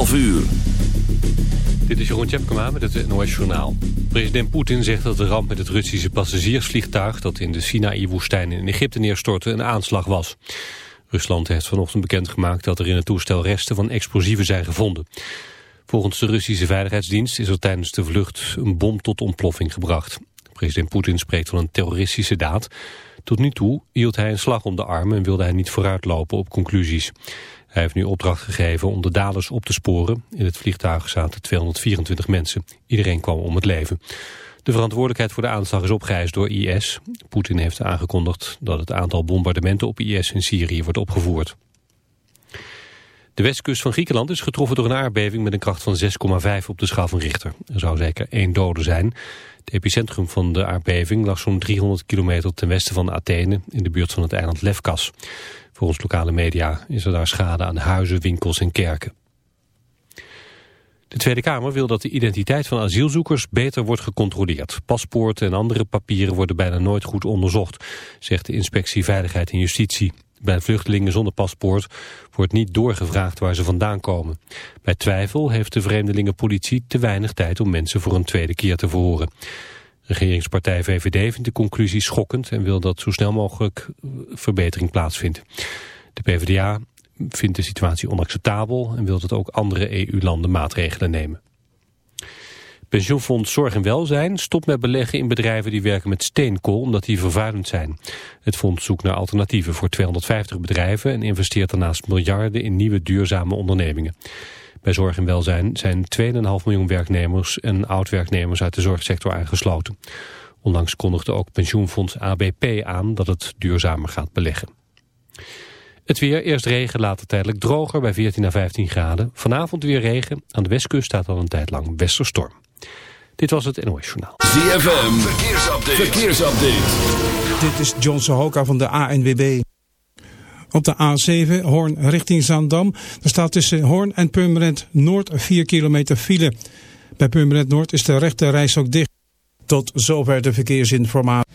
12 uur. Dit is Jeroen Tjepkema met het NOS Journaal. President Poetin zegt dat de ramp met het Russische passagiersvliegtuig... dat in de Sinaï-woestijn in Egypte neerstortte een aanslag was. Rusland heeft vanochtend bekendgemaakt dat er in het toestel resten van explosieven zijn gevonden. Volgens de Russische Veiligheidsdienst is er tijdens de vlucht een bom tot ontploffing gebracht. President Poetin spreekt van een terroristische daad. Tot nu toe hield hij een slag om de arm en wilde hij niet vooruitlopen op conclusies. Hij heeft nu opdracht gegeven om de daders op te sporen. In het vliegtuig zaten 224 mensen. Iedereen kwam om het leven. De verantwoordelijkheid voor de aanslag is opgeëist door IS. Poetin heeft aangekondigd dat het aantal bombardementen op IS in Syrië wordt opgevoerd. De westkust van Griekenland is getroffen door een aardbeving met een kracht van 6,5 op de schaal van Richter. Er zou zeker één dode zijn. Het epicentrum van de aardbeving lag zo'n 300 kilometer ten westen van Athene in de buurt van het eiland Lefkas. Volgens lokale media is er daar schade aan huizen, winkels en kerken. De Tweede Kamer wil dat de identiteit van asielzoekers beter wordt gecontroleerd. Paspoorten en andere papieren worden bijna nooit goed onderzocht, zegt de Inspectie Veiligheid en Justitie. Bij vluchtelingen zonder paspoort wordt niet doorgevraagd waar ze vandaan komen. Bij twijfel heeft de vreemdelingenpolitie te weinig tijd om mensen voor een tweede keer te verhoren. Regeringspartij VVD vindt de conclusie schokkend en wil dat zo snel mogelijk verbetering plaatsvindt. De PvdA vindt de situatie onacceptabel en wil dat ook andere EU-landen maatregelen nemen. Pensioenfonds Zorg en Welzijn stopt met beleggen in bedrijven die werken met steenkool omdat die vervuilend zijn. Het fonds zoekt naar alternatieven voor 250 bedrijven en investeert daarnaast miljarden in nieuwe duurzame ondernemingen. Bij Zorg en Welzijn zijn 2,5 miljoen werknemers en oud-werknemers uit de zorgsector aangesloten. Onlangs kondigde ook pensioenfonds ABP aan dat het duurzamer gaat beleggen. Het weer, eerst regen, later tijdelijk droger bij 14 à 15 graden. Vanavond weer regen, aan de westkust staat al een tijd lang westerstorm. Dit was het NOS Journaal. ZFM, verkeersupdate. verkeersupdate. Dit is John Sohoka van de ANWB. Op de A7 Hoorn richting Zaandam. Er staat tussen Hoorn en Purmerend Noord 4 kilometer file. Bij Purmerend Noord is de rechte reis ook dicht. Tot zover de verkeersinformatie.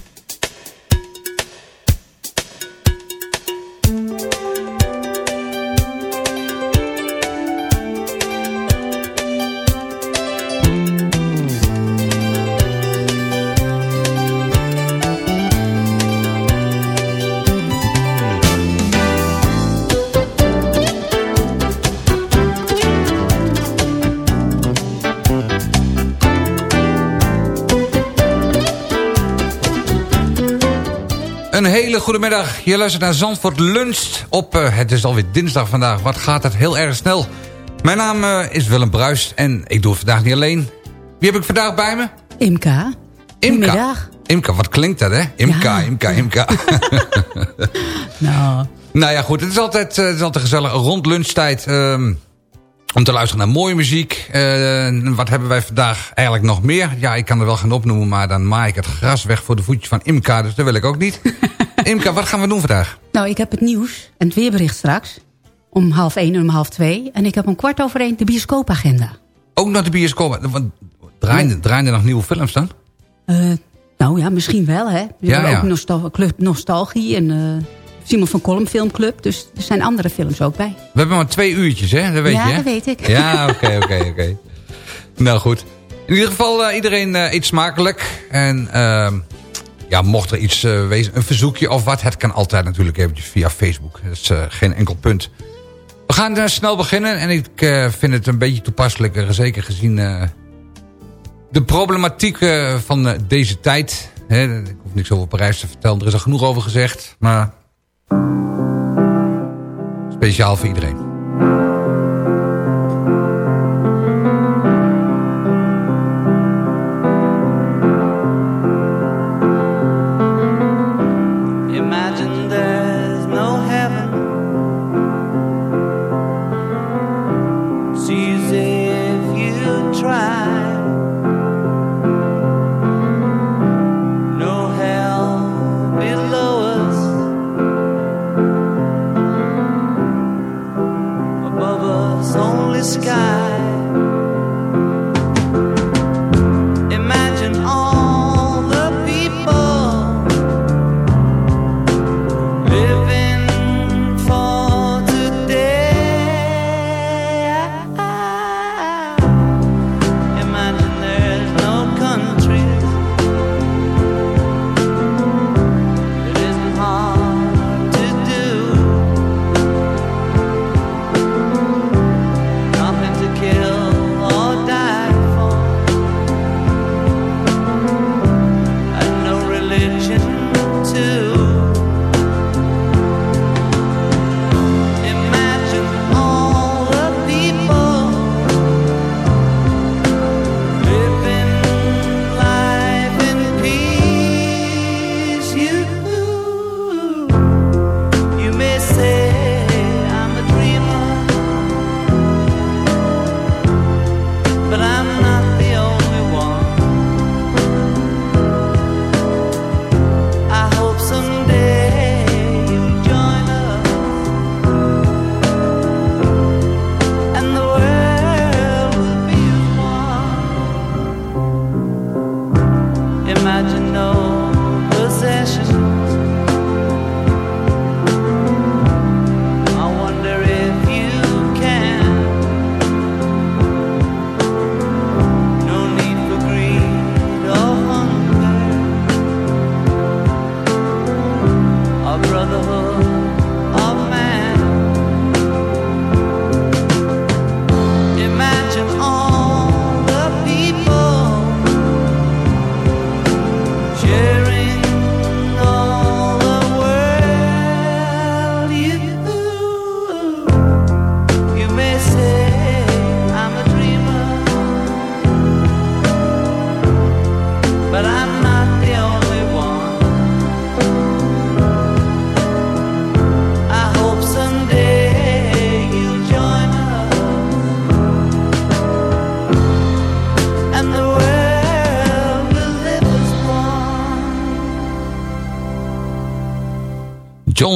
Een hele goede middag. Je luistert naar Zandvoort Lunch op... Uh, het is alweer dinsdag vandaag. Wat gaat het heel erg snel. Mijn naam uh, is Willem Bruist en ik doe het vandaag niet alleen. Wie heb ik vandaag bij me? Imka. Imka. Goedemiddag. Imka, wat klinkt dat hè? Imka, Ja. Imka, Imka. Nou, nou ja goed, het is altijd, uh, het is altijd gezellig. Rond lunchtijd... Um, om te luisteren naar mooie muziek. Uh, wat hebben wij vandaag eigenlijk nog meer? Ja, ik kan er wel gaan opnoemen, maar dan maai ik het gras weg voor de voetjes van Imka. Dus dat wil ik ook niet. Imka, wat gaan we doen vandaag? Nou, ik heb het nieuws en het weerbericht straks. Om half één en om half twee. En ik heb om kwart over één de bioscoopagenda. Ook nog de bioscoop? Draaien, draaien er nog nieuwe films dan? Uh, nou ja, misschien wel, hè. We ja, hebben ook nostal Club Nostalgie en... Uh, Simon van Kolm Filmclub. Dus er zijn andere films ook bij. We hebben maar twee uurtjes, hè? Dat weet ja, je, hè? dat weet ik. Ja, oké, oké, oké. Nou goed. In ieder geval, uh, iedereen uh, eet smakelijk. En uh, ja, mocht er iets uh, wezen, een verzoekje of wat... het kan altijd natuurlijk eventjes via Facebook. Dat is geen enkel punt. We gaan snel beginnen. En ik vind het een beetje toepasselijk, zeker gezien... de problematiek van deze tijd... Ik hoef niks over Parijs te vertellen, er is al genoeg over gezegd. Maar Speciaal voor iedereen.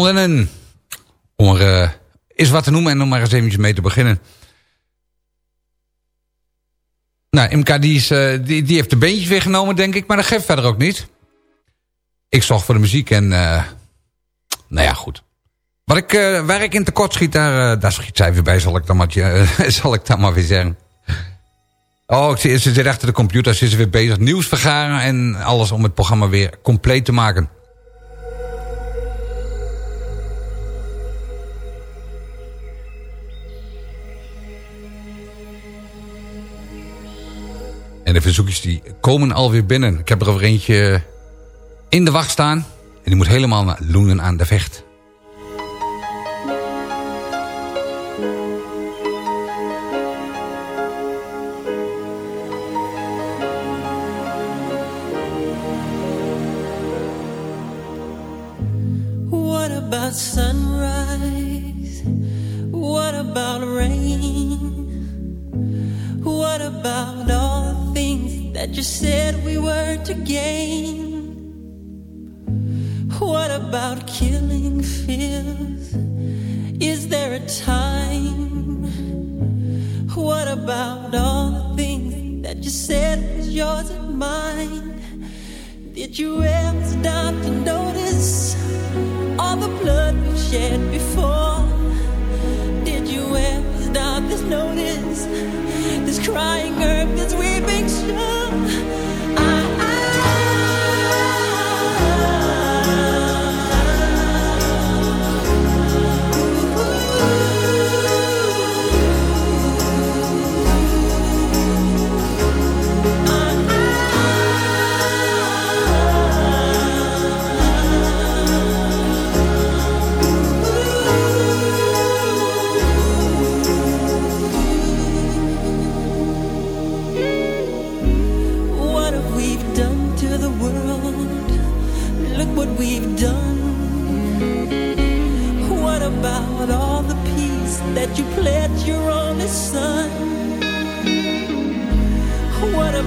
Lennon. Om er uh, is wat te noemen en om maar eens eventjes mee te beginnen. Nou, MK die, uh, die, die heeft de beentjes weer genomen, denk ik. Maar dat geeft verder ook niet. Ik zorg voor de muziek en... Nou ja, goed. Wat ik, waar ik in tekort schiet, daar, daar schiet zij weer bij, zal ik dan maar, zal ik dan maar weer zeggen. Oh, ze, ze zit achter de computer, ze is weer bezig. Nieuws vergaren en alles om het programma weer compleet te maken. De verzoekjes die komen alweer binnen. Ik heb er over eentje in de wacht staan. En die moet helemaal naar Loenen aan de Vecht.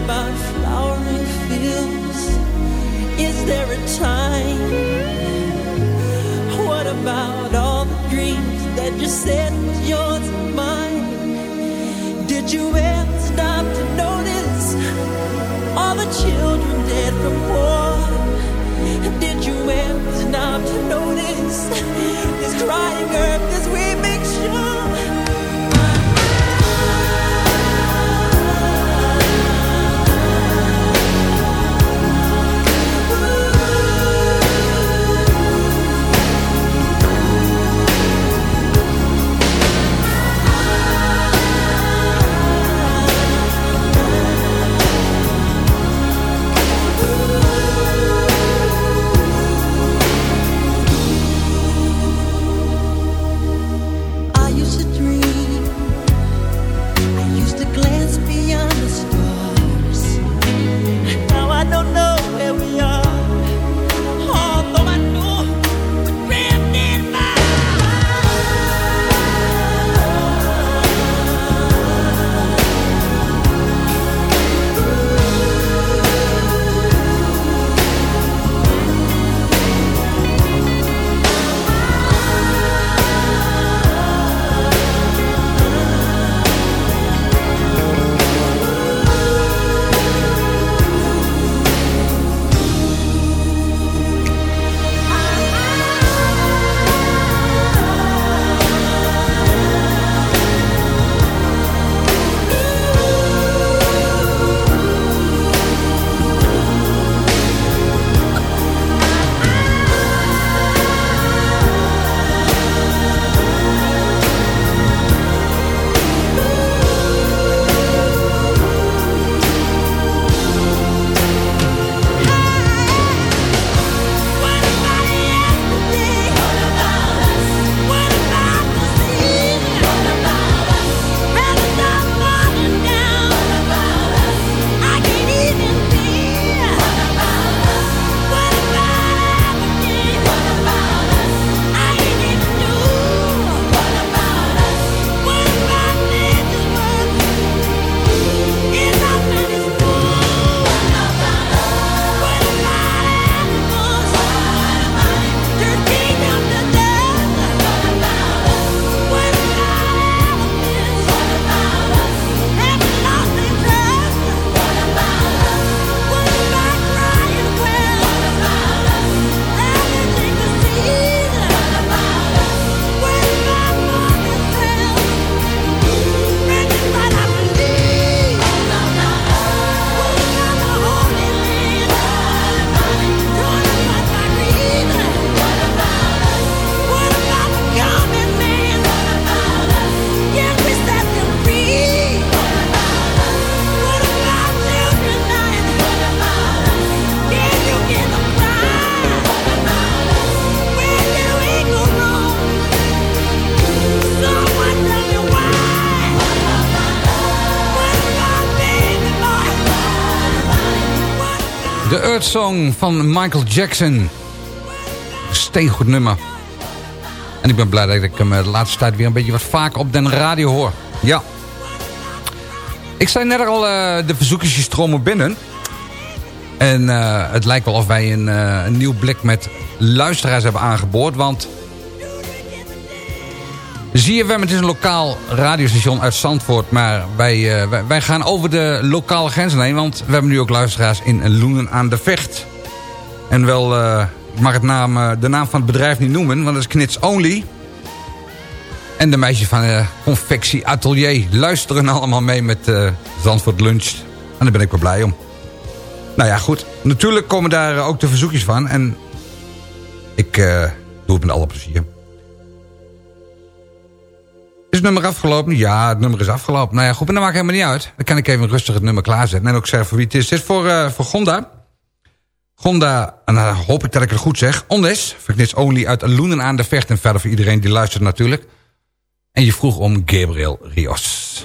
About flowering fields? Is there a time? What about all the dreams that you said was yours and mine? Did you ever stop to notice all the children dead from war? Did you ever stop to notice this crying earth, this weeping Song van Michael Jackson. Steengoed nummer. En ik ben blij dat ik hem eh, de laatste tijd weer een beetje wat vaker op de radio hoor. Ja. Ik zei net al, uh, de verzoekjes stromen binnen. En het lijkt wel of wij een, een nieuw blik met luisteraars hebben aangeboord. Want ZFM, het is een lokaal radiostation uit Zandvoort. Maar wij, uh, wij, wij, gaan over de lokale grenzen heen. Want we hebben nu ook luisteraars in Loenen aan de Vecht. En wel, uh, ik mag het naam, uh, de naam van het bedrijf niet noemen. Want dat is Knits Only. En de meisjes van Confectie Atelier luisteren allemaal mee met Zandvoort Lunch. En daar ben ik wel blij om. Nou ja, goed. Natuurlijk komen daar ook de verzoekjes van. En ik doe het met alle plezier. Is het nummer afgelopen? Ja, het nummer is afgelopen. Nou ja, goed, maar dat maakt helemaal niet uit. Dan kan ik even rustig het nummer klaarzetten. En ook zeggen voor wie het is. Dit is voor, uh, voor Gonda. Gonda, en dan hoop ik dat ik het goed zeg. Ondes, Verknits Only uit Loenen aan de Vecht. En verder voor iedereen die luistert natuurlijk. En je vroeg om Gabriel Rios.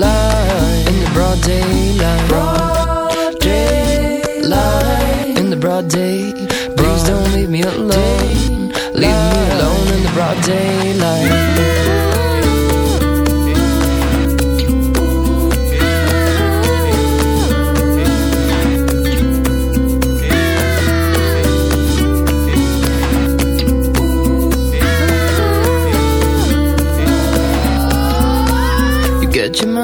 In the broad daylight. Broad daylight. In the broad day. Please don't leave me alone. Leave me alone in the broad daylight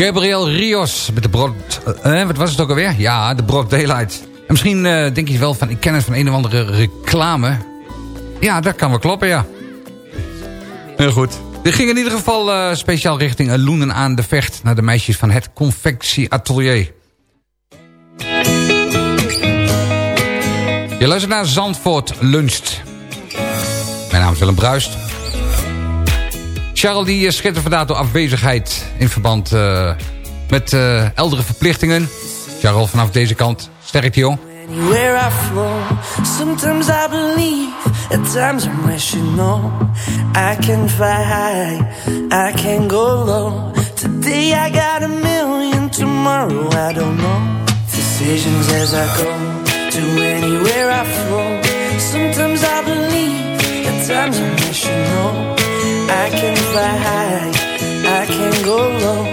Gabriel Rios met de brood uh, wat was het ook alweer? Ja, de Broad Daylight. En misschien uh, denk je wel van, ik ken het van een of andere reclame. Ja, dat kan wel kloppen, ja. Heel goed. Dit ging in ieder geval uh, speciaal richting Loenen aan de Vecht... naar de meisjes van het Confectie Atelier. Je luistert naar Zandvoort Luncht. Mijn naam is Willem Bruist. Charles die schittert vandaag door afwezigheid... in verband uh, met uh, eldere verplichtingen. Charles vanaf deze kant. Sterk joh. Anywhere I flow, sometimes I believe, at times I wish you know, I can fly high, I can go low. Today I got a million, tomorrow I don't know. Decisions as I go, to anywhere I flow. Sometimes I believe, at times I wish you know, I can fly high, I can go low.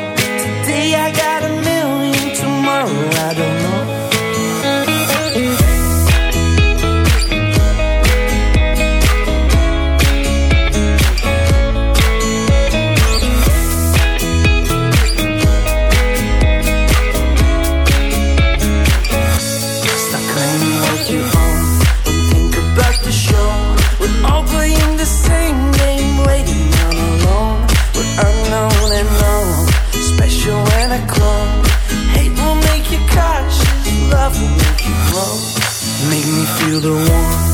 Make me feel the warmth,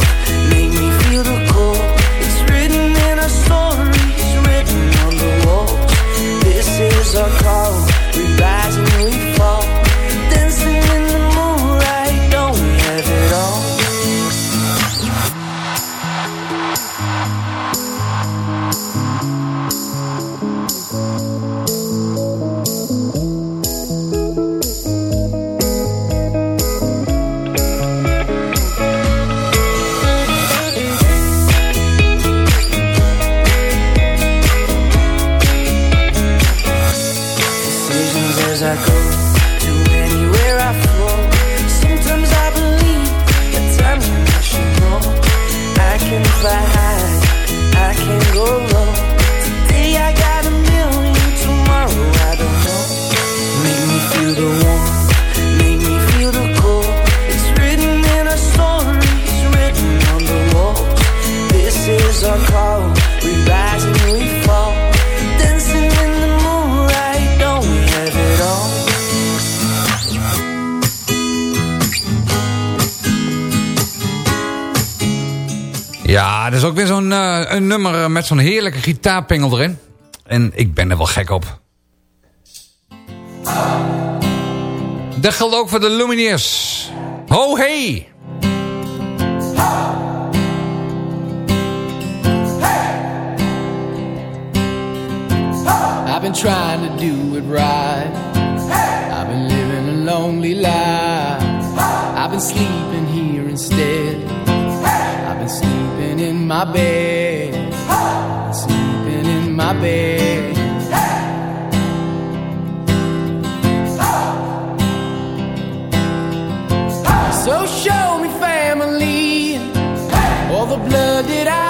make me feel the cold. It's written in our stories, written on the. This is our call. Nummer met zo'n heerlijke gitaarpingel erin. En ik ben er wel gek op. Dat geldt ook voor de Lumineers. Ho hey! I've been trying to do it right. I've been living a lonely life. I've been sleeping here instead. I've been sleeping in my bed. So show me family, all the blood that I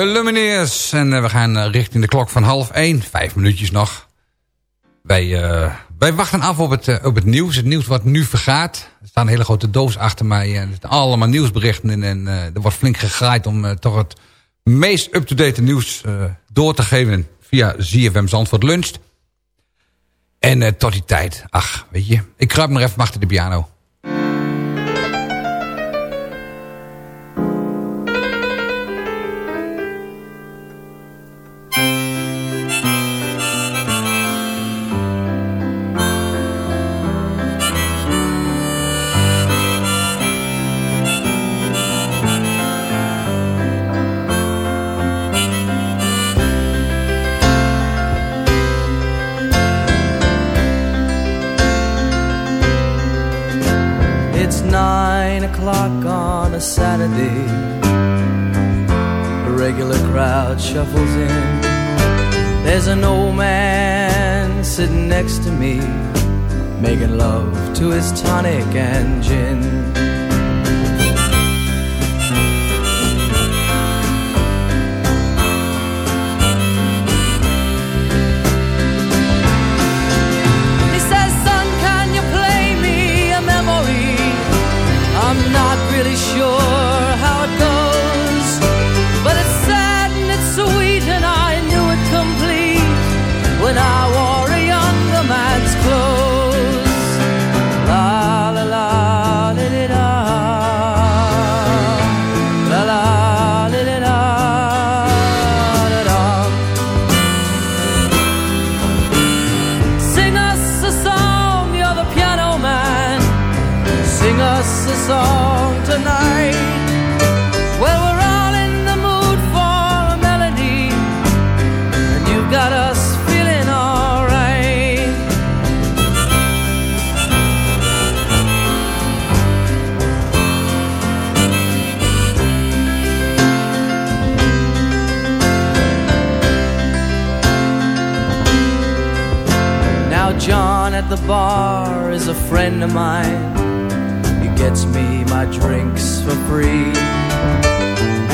De Lumineers. En eh, we gaan eh, richting de klok van half één. Vijf minuutjes nog. Wij, eh, wij wachten af op het, op het nieuws. Het nieuws wat nu vergaat. Er staat een hele grote doos achter mij. En er staan allemaal nieuwsberichten in. En er wordt flink gegraaid om toch het meest up-to-date nieuws door te geven. Via ZFM Zandvoort Lunch. En tot die tijd. Ach, weet je. Ik kruip nog even achter de piano. The bar is a friend of mine. He gets me my drinks for free.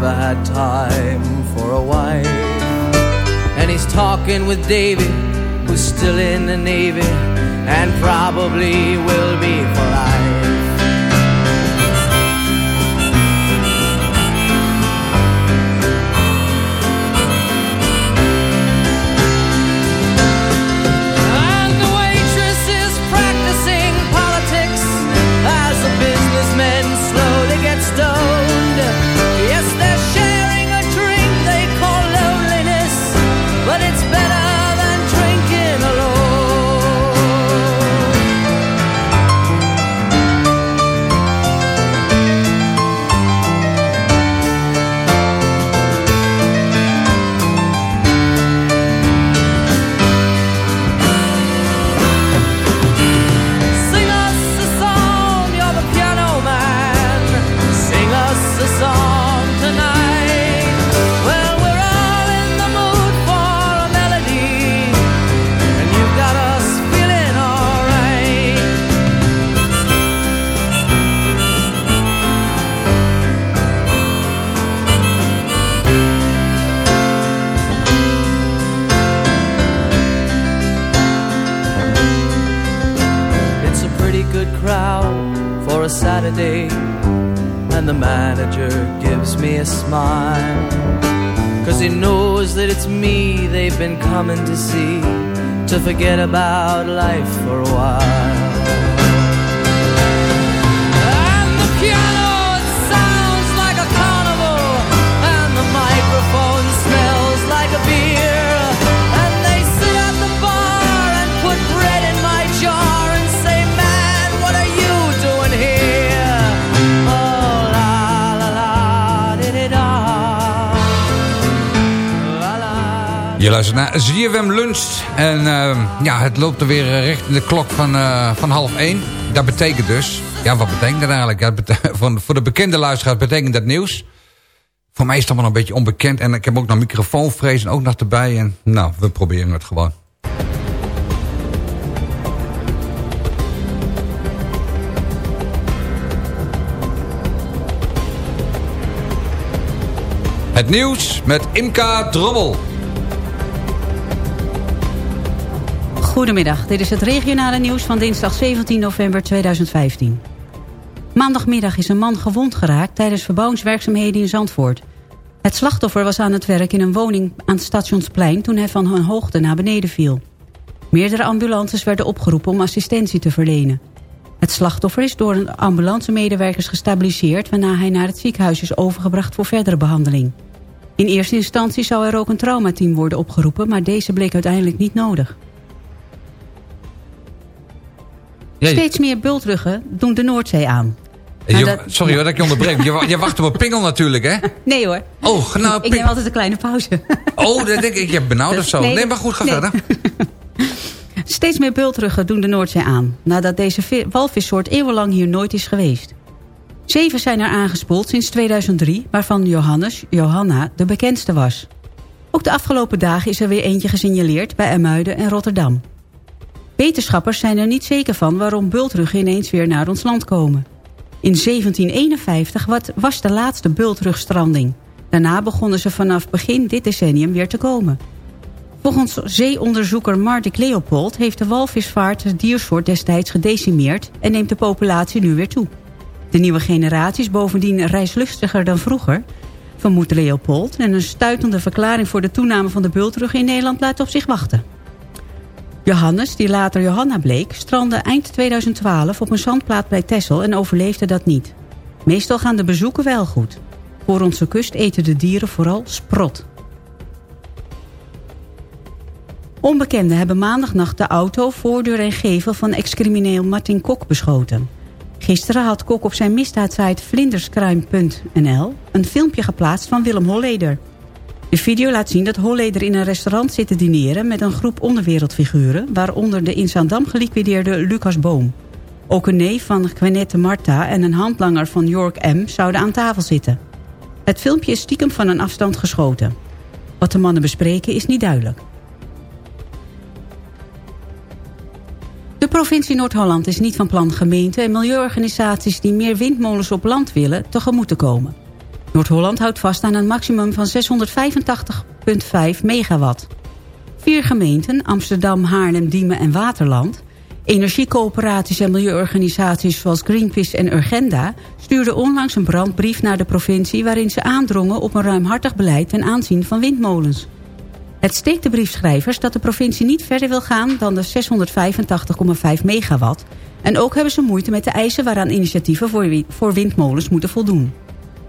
Never had time for a wife. And he's talking with David, who's still in the Navy and probably will be for life. To forget about life for a while Je luistert naar Lunch. En uh, ja, het loopt er weer eh, richting de klok van, uh, van half één. Dat betekent dus... Ja, wat betekent dat eigenlijk? Ja, voor, voor de bekende luisteraars betekent dat nieuws. Voor mij is het allemaal een beetje onbekend. En ik heb ook nog microfoonvrees en ook nog erbij. En nou, we proberen het gewoon. Het nieuws met Imka Drommel. Goedemiddag, dit is het regionale nieuws van dinsdag 17 november 2015. Maandagmiddag is een man gewond geraakt tijdens verbouwingswerkzaamheden in Zandvoort. Het slachtoffer was aan het werk in een woning aan het Stationsplein... toen hij van een hoogte naar beneden viel. Meerdere ambulances werden opgeroepen om assistentie te verlenen. Het slachtoffer is door een ambulancemedewerkers gestabiliseerd... waarna hij naar het ziekenhuis is overgebracht voor verdere behandeling. In eerste instantie zou er ook een traumateam worden opgeroepen... maar deze bleek uiteindelijk niet nodig. Steeds meer bultruggen doen de Noordzee aan. Je- Nou, sorry hoor dat ik je onderbreek. Je, wa- je wacht op een pingel natuurlijk, hè? Nee hoor, Oh, nou, ik neem altijd een kleine pauze. oh dat denk ik. Je hebt benauwd of zo. Nee, Nee, maar goed, ga nee. verder. Steeds meer bultruggen doen de Noordzee aan... nadat deze vi- walvissoort eeuwenlang hier nooit is geweest. Zeven zijn er aangespoeld sinds 2003... waarvan Johannes, Johanna, de bekendste was. Ook de afgelopen dagen is er weer eentje gesignaleerd... bij Ermuiden en Rotterdam. Wetenschappers zijn er niet zeker van... waarom bultruggen ineens weer naar ons land komen. In 1751 wat- was de laatste bultrugstranding. Daarna begonnen ze vanaf begin dit decennium weer te komen... Volgens zeeonderzoeker Mardik Leopold heeft de walvisvaart de diersoort destijds gedecimeerd en neemt de populatie nu weer toe. De nieuwe generatie is bovendien reislustiger dan vroeger, vermoedt Leopold. En een stuitende verklaring voor de toename van de bultrug in Nederland laat op zich wachten. Johannes, die later Johanna bleek, strandde eind 2012 op een zandplaat bij Texel en overleefde dat niet. Meestal gaan de bezoeken wel goed. Voor onze kust eten de dieren vooral sprot. Onbekenden hebben maandagnacht de auto, voordeur en gevel van ex-crimineel Martin Kok beschoten. Gisteren had Kok op zijn misdaadsite vlinderscrime.nl een filmpje geplaatst van Willem Holleder. De video laat zien dat Holleder in een restaurant zit te dineren met een groep onderwereldfiguren, waaronder de in Zaandam geliquideerde Lucas Boom. Ook een neef van Gwenette Marta en een handlanger van York M. zouden aan tafel zitten. Het filmpje is stiekem van een afstand geschoten. Wat de mannen bespreken is niet duidelijk. De provincie Noord-Holland is niet van plan gemeenten en milieuorganisaties die meer windmolens op land willen tegemoet te komen. Noord-Holland houdt vast aan een maximum van 685,5 megawatt. Vier gemeenten, Amsterdam, Haarlem, Diemen en Waterland... energiecoöperaties en milieuorganisaties zoals Greenpeace en Urgenda... stuurden onlangs een brandbrief naar de provincie... waarin ze aandrongen op een ruimhartig beleid ten aanzien van windmolens. Het steekt de briefschrijvers dat de provincie niet verder wil gaan dan de 685,5 megawatt. En ook hebben ze moeite met de eisen waaraan initiatieven voor wi- voor windmolens moeten voldoen.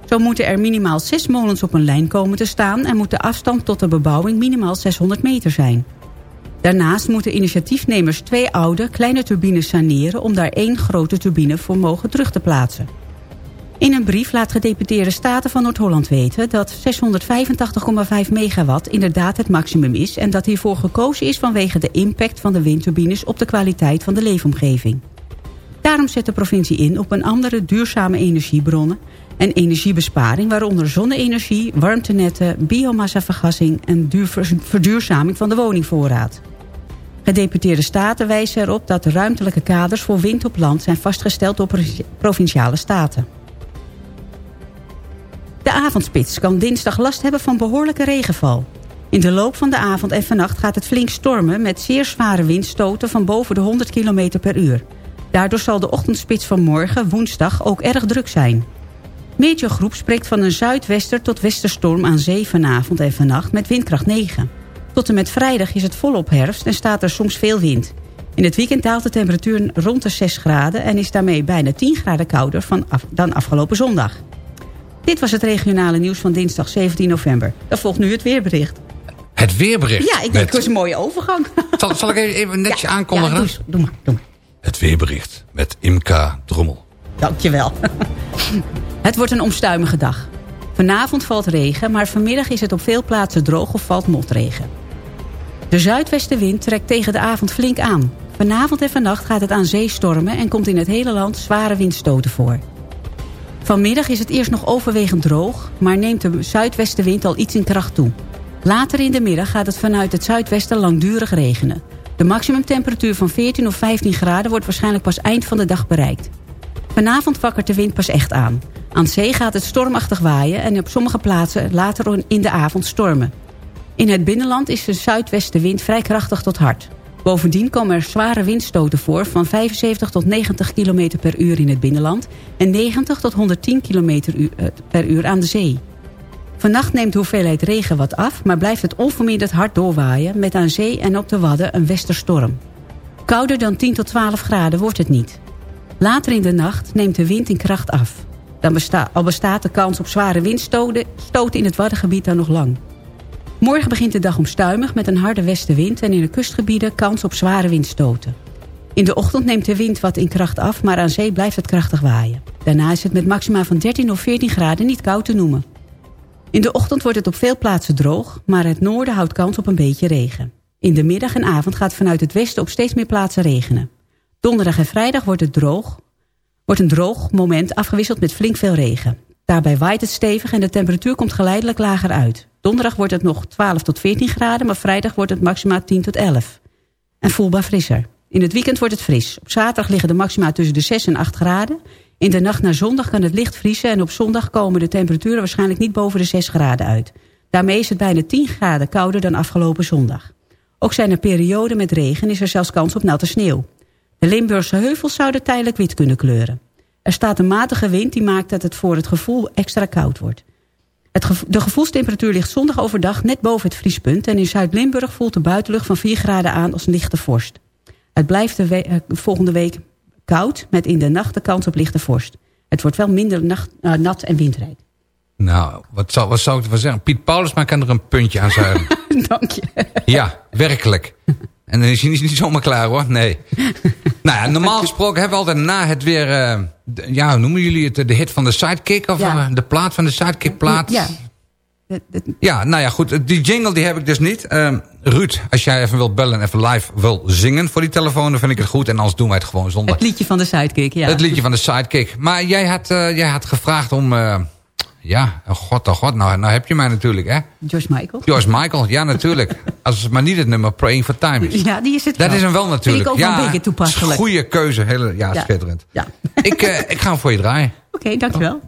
Zo moeten er minimaal 6 molens op een lijn komen te staan... en moet de afstand tot de bebouwing minimaal 600 meter zijn. Daarnaast moeten initiatiefnemers twee oude, kleine turbines saneren... om daar één grote turbine voor mogen terug te plaatsen. In een brief laat gedeputeerde Staten van Noord-Holland weten... dat 685,5 megawatt inderdaad het maximum is... en dat hiervoor gekozen is vanwege de impact van de windturbines... op de kwaliteit van de leefomgeving. Daarom zet de provincie in op een andere duurzame energiebronnen... en energiebesparing, waaronder zonne-energie, warmtenetten... biomassavergassing en duur- verduurzaming van de woningvoorraad. Gedeputeerde Staten wijzen erop dat de ruimtelijke kaders voor wind op land... zijn vastgesteld door provinci- provinciale staten. De avondspits kan dinsdag last hebben van behoorlijke regenval. In de loop van de avond en vannacht gaat het flink stormen... met zeer zware windstoten van boven de 100 km per uur. Daardoor zal de ochtendspits van morgen, woensdag, ook erg druk zijn. Meteogroep spreekt van een zuidwester tot westerstorm aan zee vanavond en vannacht met windkracht 9. Tot en met vrijdag is het volop herfst en staat er soms veel wind. In het weekend daalt de temperatuur rond de 6 graden... en is daarmee bijna 10 graden kouder van af- dan afgelopen zondag. Dit was het regionale nieuws van dinsdag 17 november. Dan volgt nu het weerbericht. Het weerbericht. Ja, ik denk dat is een mooie overgang. Zal, zal ik even, netjes aankondigen? Ja, doe, doe maar, doe maar. Het weerbericht met Imka Drommel. Dankjewel. Het wordt een omstuimige dag. Vanavond valt regen, maar vanmiddag is het op veel plaatsen droog of valt motregen. De zuidwestenwind trekt tegen de avond flink aan. Vanavond en vannacht gaat het aan zee stormen en komt in het hele land zware windstoten voor. Vanmiddag is het eerst nog overwegend droog, maar neemt de zuidwestenwind al iets in kracht toe. Later in de middag gaat het vanuit het zuidwesten langdurig regenen. De maximumtemperatuur van 14 of 15 graden wordt waarschijnlijk pas eind van de dag bereikt. Vanavond wakkert de wind pas echt aan. Aan zee gaat het stormachtig waaien en op sommige plaatsen later in de avond stormen. In het binnenland is de zuidwestenwind vrij krachtig tot hard. Bovendien komen er zware windstoten voor van 75 tot 90 km per uur in het binnenland... en 90 tot 110 km per uur aan de zee. Vannacht neemt de hoeveelheid regen wat af... maar blijft het onverminderd hard doorwaaien... met aan zee en op de Wadden een westerstorm. Kouder dan 10 tot 12 graden wordt het niet. Later in de nacht neemt de wind in kracht af. Dan besta al bestaat de kans op zware windstoten stoten in het Waddengebied dan nog lang. Morgen begint de dag omstuimig met een harde westenwind... en in de kustgebieden kans op zware windstoten. In de ochtend neemt de wind wat in kracht af, maar aan zee blijft het krachtig waaien. Daarna is het met maxima van 13 of 14 graden niet koud te noemen. In de ochtend wordt het op veel plaatsen droog, maar het noorden houdt kans op een beetje regen. In de middag en avond gaat vanuit het westen op steeds meer plaatsen regenen. Donderdag en vrijdag wordt, het droog, wordt een droog moment afgewisseld met flink veel regen. Daarbij waait het stevig en de temperatuur komt geleidelijk lager uit. Donderdag wordt het nog 12 tot 14 graden, maar vrijdag wordt het maxima 10 tot 11. En voelbaar frisser. In het weekend wordt het fris. Op zaterdag liggen de maxima tussen de 6 en 8 graden. In de nacht naar zondag kan het licht vriezen... en op zondag komen de temperaturen waarschijnlijk niet boven de 6 graden uit. Daarmee is het bijna 10 graden kouder dan afgelopen zondag. Ook zijn er perioden met regen en is er zelfs kans op natte sneeuw. De Limburgse heuvels zouden tijdelijk wit kunnen kleuren. Er staat een matige wind die maakt dat het voor het gevoel extra koud wordt. Het de gevoelstemperatuur ligt zondag overdag net boven het vriespunt... en in Zuid-Limburg voelt de buitenlucht van 4 graden aan als lichte vorst. Het blijft de we uh, volgende week koud met in de nacht de kans op lichte vorst. Het wordt wel minder nacht, uh, nat en windrijk. Nou, wat zou, wat zou ik ervan zeggen? Piet Paulus, maar kan er een puntje aan zuigen. Dank je. Ja, werkelijk. En dan is hij niet zomaar klaar hoor, nee. nou ja, normaal gesproken hebben we altijd na het weer... Uh, de, ja, hoe noemen jullie het? De hit van de sidekick? Of ja. de plaat van de sidekick plaat? Ja. Ja, nou ja, goed. Die jingle die heb ik dus niet. Uh, Ruud, als jij even wilt bellen en even live wil zingen voor die telefoon... dan vind ik het goed. En anders doen wij het gewoon zonder. Het liedje van de sidekick, ja. Het liedje van de sidekick. Maar jij had, uh, jij had gevraagd om... Ja, oh god, oh god, nou, nou heb je mij natuurlijk, hè? George Michael. George Michael, ja, natuurlijk. Als het maar niet het nummer Praying for Time is. Ja, die is het Dat is hem wel natuurlijk. Vind ik ook ja, een beetje toepasselijk. Goede keuze, hele, ja, Ja. schitterend. Ja. Ik, uh, ik ga hem voor je draaien. Oké, okay, dankjewel.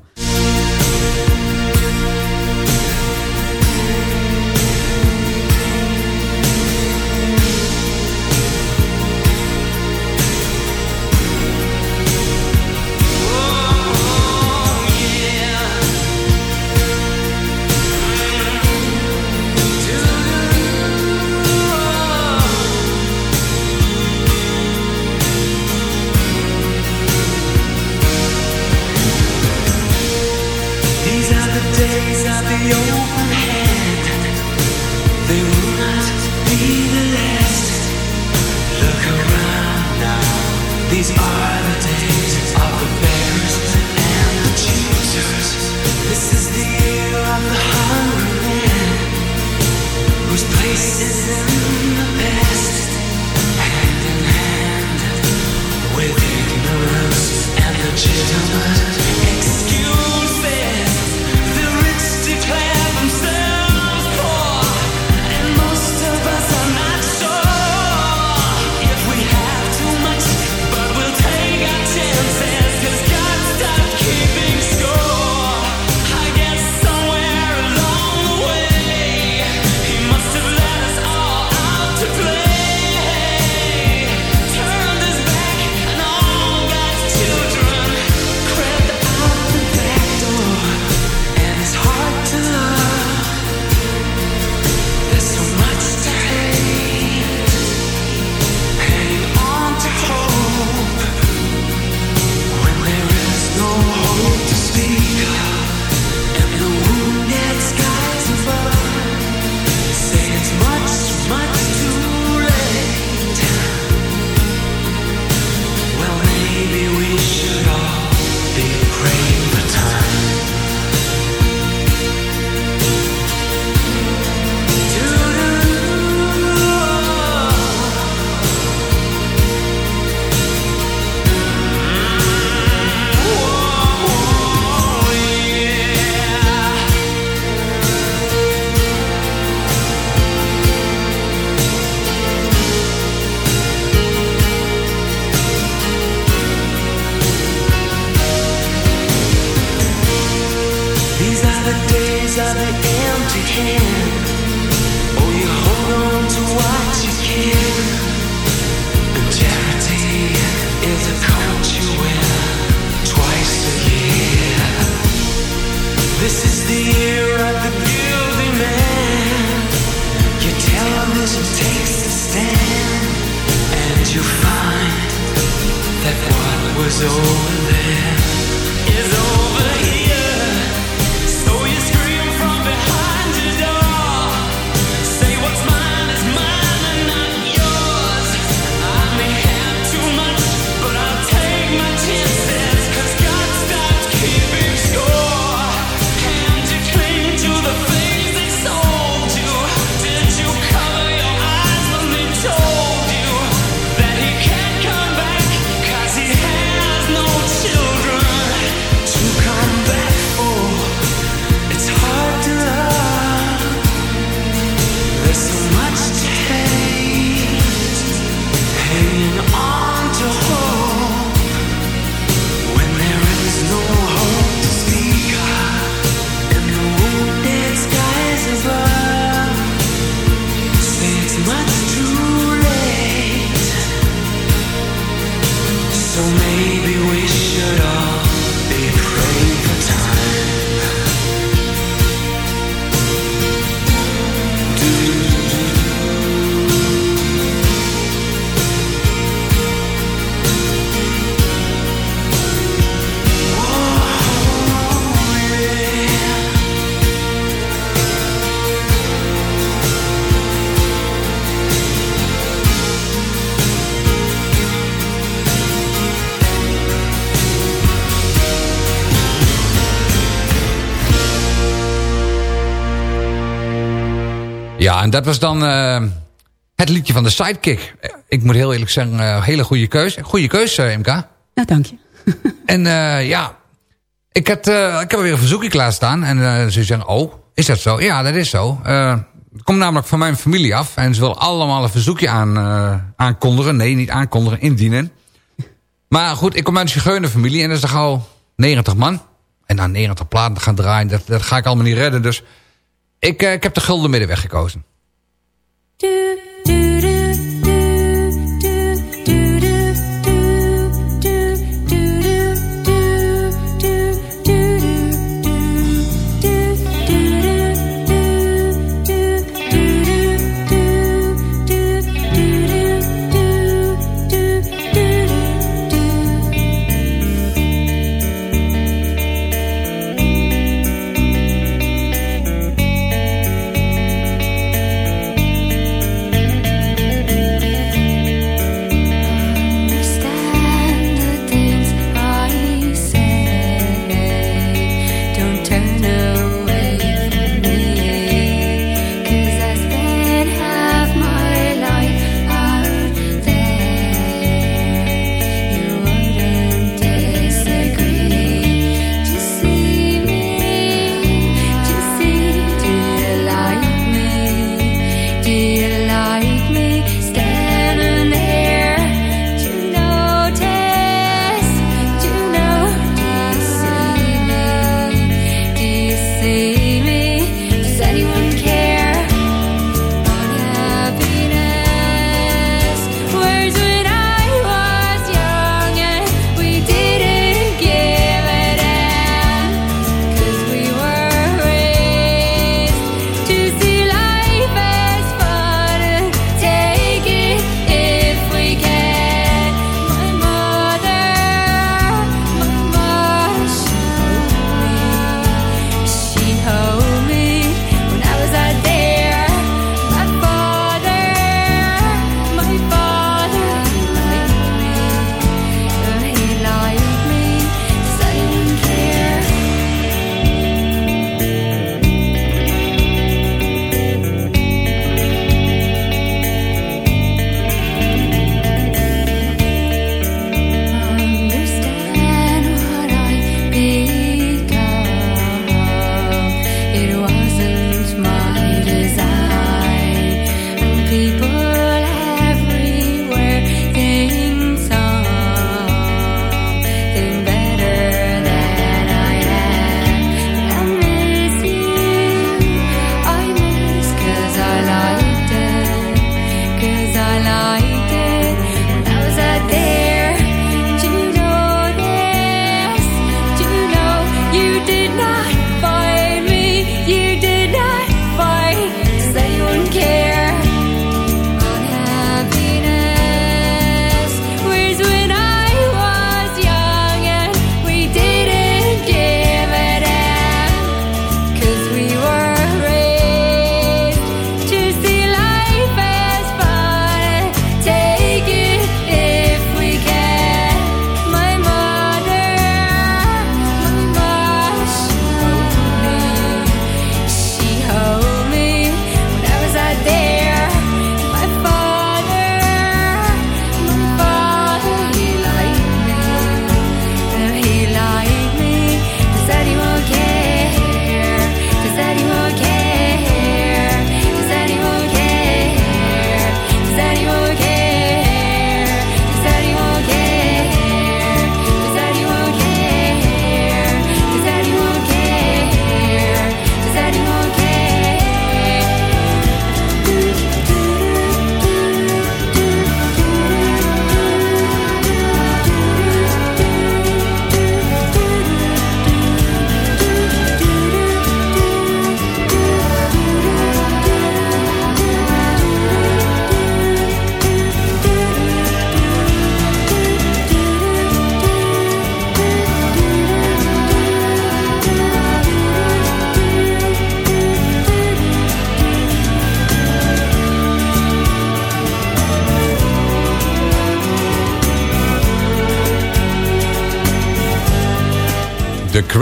Ja, en dat was dan uh, het liedje van de Sidekick. Ik moet heel eerlijk zeggen, uh, hele goede keus. Goede keus, uh, MK. Ja, dank je. en ja, ik, had, ik heb weer een verzoekje klaarstaan. En ze zeggen, oh, is dat zo? Ja, dat is zo. het komt namelijk van mijn familie af. En ze wil allemaal een verzoekje aan, aankondigen. Nee, niet aankondigen, indienen. Maar goed, ik kom uit een familie en dat is toch al 90 man. En na 90 platen gaan draaien, dat, dat ga ik allemaal niet redden. Dus ik, uh, ik heb de gulden middenweg gekozen. Do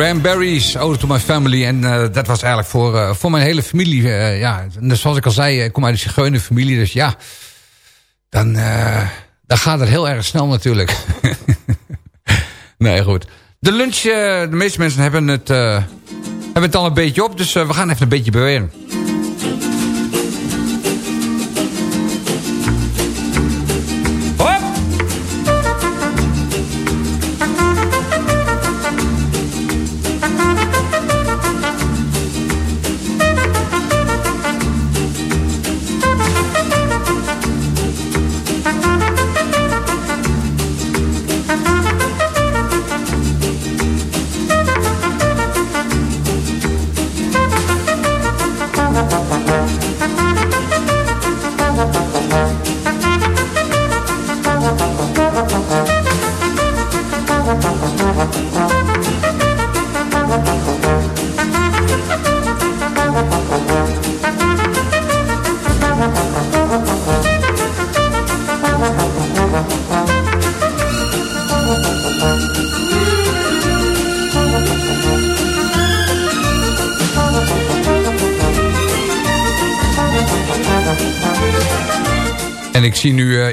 Cranberries, Ode to My Family. En uh, dat was eigenlijk voor, uh, voor mijn hele familie. Uh, ja, dus zoals ik al zei, ik kom uit een zigeunerfamilie. Dus ja, dan, dan gaat het heel erg snel natuurlijk. nee, goed. De lunch, de meeste mensen hebben het, hebben het al een beetje op. Dus we gaan even een beetje beweren.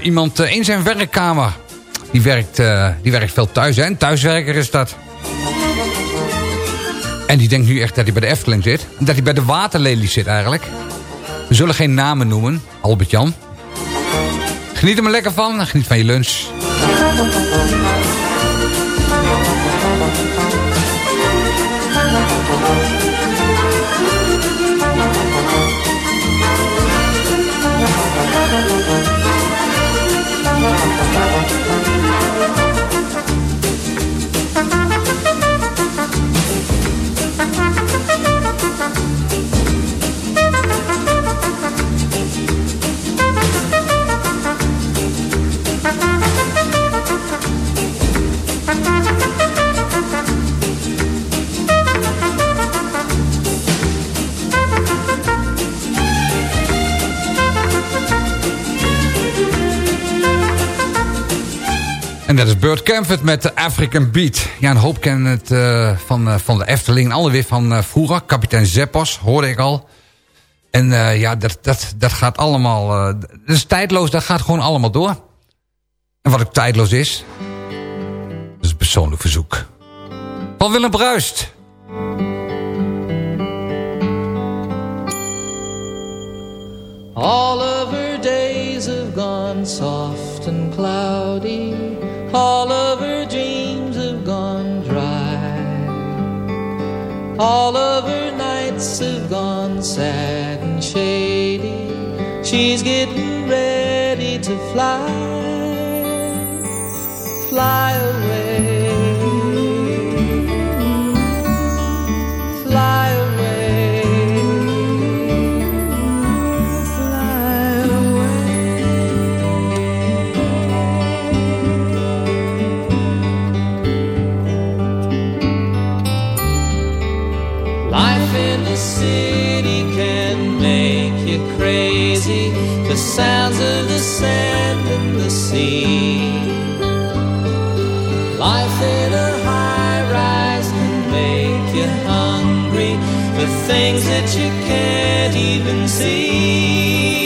Iemand uh, in zijn werkkamer. Die werkt, uh, die werkt veel thuis, hè? Thuiswerker is dat. En die denkt nu echt dat hij bij de Efteling zit. Dat hij bij de waterlelie zit eigenlijk. We zullen geen namen noemen, Albert-Jan. Geniet er maar lekker van. Geniet van je lunch. En dat is Burt Camford met de African Beat. Ja, een hoop kennen het uh, van, uh, van de Efteling. En weer van uh, vroeger. Kapitein Zeppos, hoorde ik al. En ja, dat, dat, dat gaat allemaal... dat is tijdloos, dat gaat gewoon allemaal door. En wat ook tijdloos is... Dat is een persoonlijk verzoek. Van Willem Bruist. All of her days have gone soft and cloudy All of her dreams have gone dry. All of her nights have gone sad and shady. She's getting ready to fly, fly away. For things that you can't even see.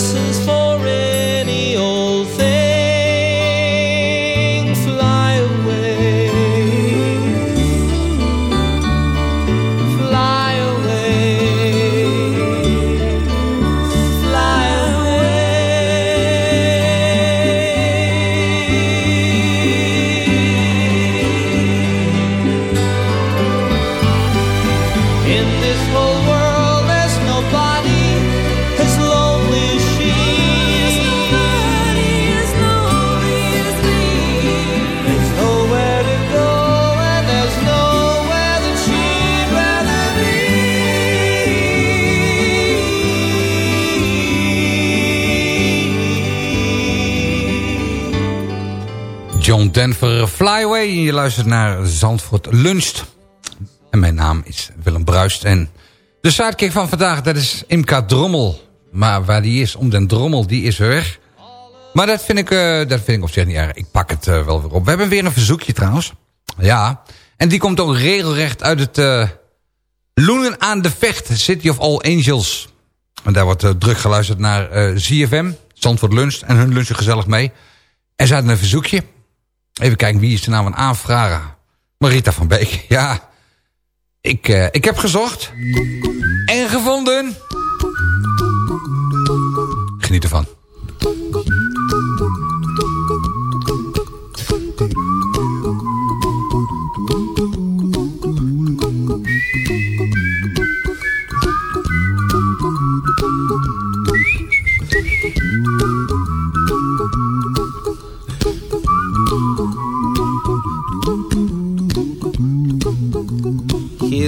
kisses for Denver Fly Away. En je luistert naar Zandvoort Luncht. En mijn naam is Willem Bruist. En de sidekick van vandaag, dat is Imka Drommel. Maar waar die is, om den Drommel, die is weg. Maar dat vind ik, uh, dat vind ik op zich niet erg. Ik pak het uh, wel weer op. We hebben weer een verzoekje trouwens. Ja. En die komt ook regelrecht uit het uh, Loenen aan de Vecht. City of All Angels. En daar wordt druk geluisterd naar ZFM. Zandvoort Lunch. En hun lunchen gezellig mee. En ze hadden een verzoekje. Even kijken, wie is de naam van aanvragen? Marita van Beek. Ja, ik, uh, ik heb gezocht. En gevonden. Geniet ervan.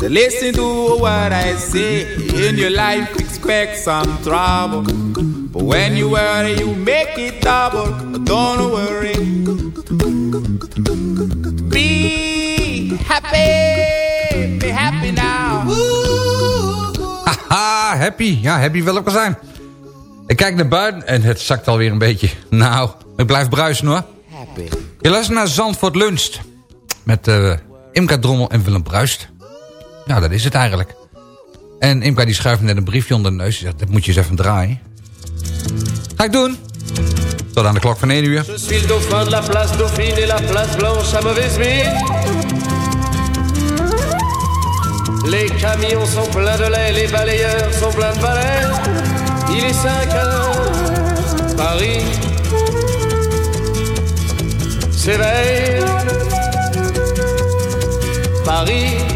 Listen to what I say. In your life, expect some trouble. But when you worry, you make it double. Don't worry. Be happy. Be happy now. Haha, happy. Ja, happy wil ik wel zijn. Ik kijk naar buiten en het zakt alweer een beetje. Nou, ik blijf bruisen hoor. Happy. Je luistert naar Zandvoort Lunst. Met uh, Imka Drommel en Willem Bruist. Ja, dat is het eigenlijk. En Imka die schuift net een briefje onder de neus. Die zegt, dat moet je eens even draaien. Ga ik doen. Tot aan de klok van 1 uur. Les camions sont pleins de lait, les balayeurs sont pleins de balais. Il est 5 heures, Paris s'éveille. Paris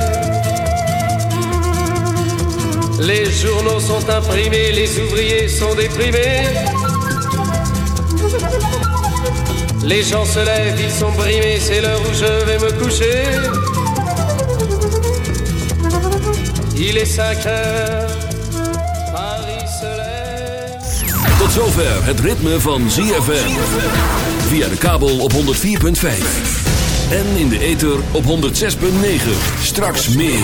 Les journaux sont imprimés, les ouvriers sont déprimés. Les gens se lèvent, ils sont brimés, c'est l'heure où je vais me coucher. Il est 5 heures, Paris se lève. Tot zover het ritme van ZFM. Via de kabel op 104.5. En in de ether op 106.9. Straks meer.